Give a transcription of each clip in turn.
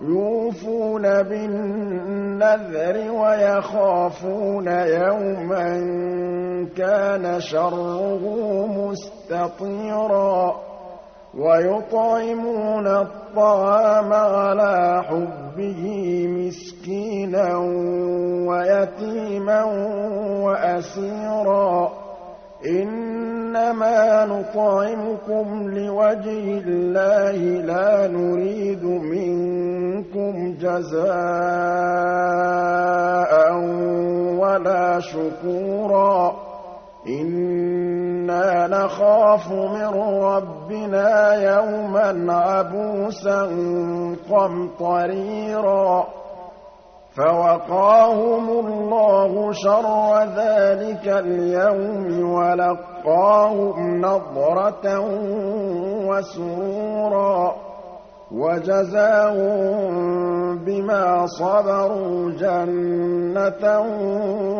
يُوفُونَ بِالنَّذْرِ وَيَخَافُونَ يَوْمًا كَانَ شَرُّهُ مُسْتَطِيرًا وَيُطْعِمُونَ الطَّعَامَ عَلَىٰ حُبِّهِ مِسْكِينًا وَيَتِيمًا وَأَسِيرًا إِنَّمَا نُطْعِمُكُمْ لِوَجْهِ اللَّهِ لَا نُرِيدُ مِنكُمْ جَزَاءً وَلَا شُكُورًا. إِنَّا نَخَافُ مِن رَّبِّنَا يَوْمًا عَبُوسًا قَمْطَرِيرًا. فَوَقَاهُمُ اللَّهُ شَرَّ ذَٰلِكَ الْيَوْمِ وَلَقَّاهُمْ نَضْرَةً وَسُرُورًا. وَجَزَاهُم بِمَا صَبَرُوا جَنَّةً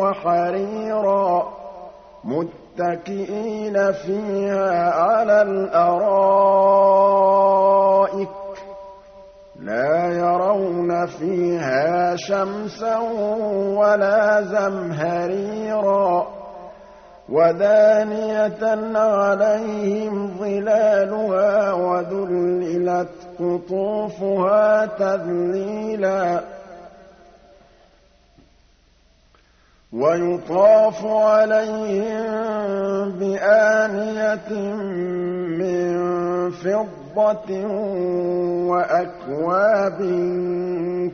وَحَرِيرًا مُّتَّكِئِينَ فِيهَا عَلَى الْأَرَائِكِ ۖ لَا يَرَوْنَ فِيهَا شَمْسًا وَلَا زَمْهَرِيرًا وَدَانِيَةً عَلَيْهِمْ ظِلَالُهَا وَذُلِّلَتْ قُطُوفُهَا تَذْلِيلًا. وَيُطَافُ عَلَيْهِم بِآنِيَةٍ مِّن فِضَّةٍ وَأَكْوَابٍ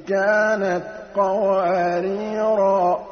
كَانَتْ قَوَارِيرَا.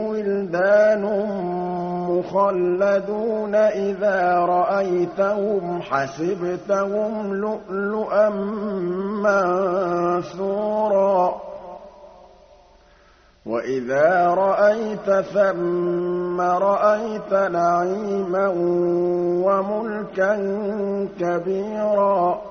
وِلْدَانٌ مُّخَلَّدُونَ إِذَا رَأَيْتَهُمْ حَسِبْتَهُمْ لُؤْلُؤًا مَّنثُورًا وَإِذَا رَأَيْتَ ثَمَّ رَأَيْتَ نَعِيمًا وَمُلْكًا كَبِيرًا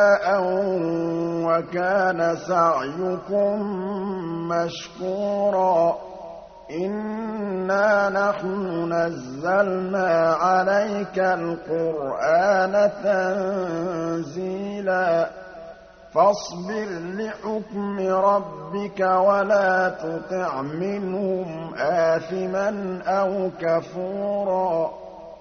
وَكَانَ سَعْيُكُم مَّشْكُورًا. إِنَّا نَحْنُ نَزَّلْنَا عَلَيْكَ الْقُرْآنَ تَنزِيلًا. فَاصْبِرْ لِحُكْمِ رَبِّكَ وَلَا تُطِعْ مِنْهُمْ آثِمًا أَوْ كَفُورًا.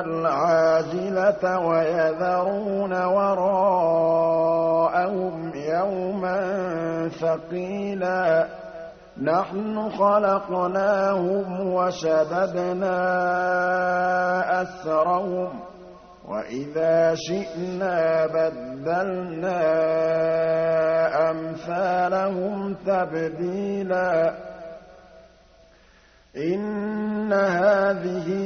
الْعَاجِلَةَ وَيَذَرُونَ وَرَاءَهُمْ يَوْمًا ثَقِيلًا. نَحْنُ خَلَقْنَاهُمْ وَشَدَدْنَا أَسْرَهُمْ ۖ وَإِذَا شِئْنَا بَدَّلْنَا أَمْثَالَهُمْ تَبْدِيلًا. إِنَّ هَٰذِهِ